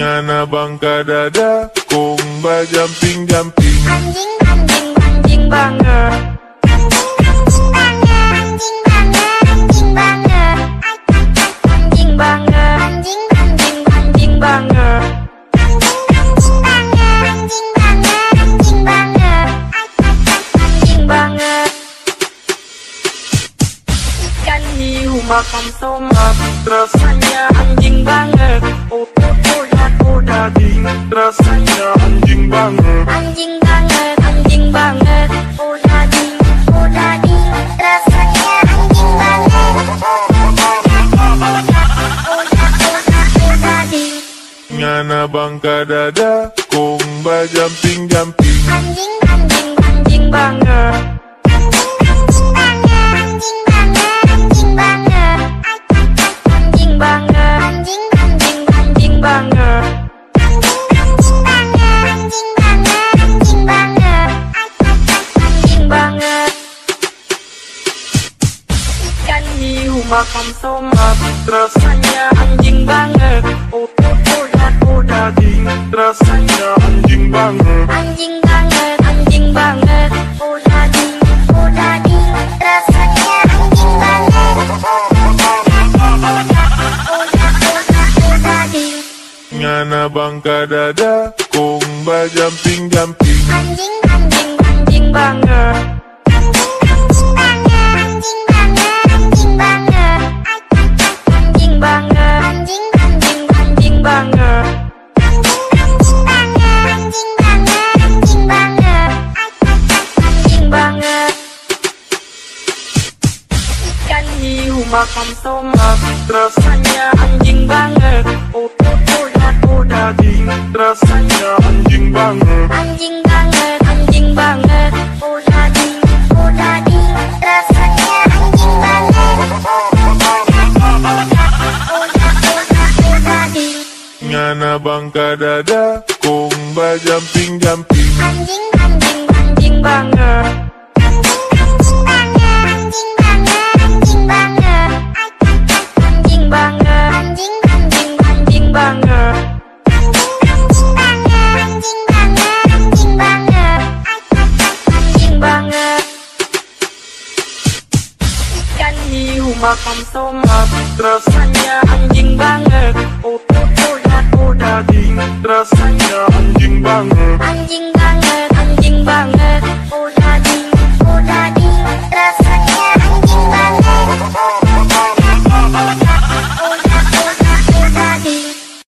Ngana bangka dada Kong ba jumping jumping Anjing anjing anjing banget Ikan hiu makan tomat Rasanya Rasanya anjing banget. Anjing banget Anjing banget. Oh daging Oh daging Rasanya anjing banget. Ngana bangka dada Kong ba jumping jumping Anjing anjing anjing makan tomat. Rasanya Anjing banget Aku daging Rasanya anjing banget Anjing banget Anjing banget Oh daging Oh daging Rasanya anjing banget Ngana bangka dada Kong ba jumping jumping Anjing anjing anjing makan tomat Rasanya Anjing banget. Aku daging Rasanya anjing banget. Anjing banget Anjing banget. Oh daging Oh daging Rasanya anjing banget. Ngana bangka dada Kong ba jumping jumping Anjing anjing anjing banget makan tomat Rasanya Anjing banget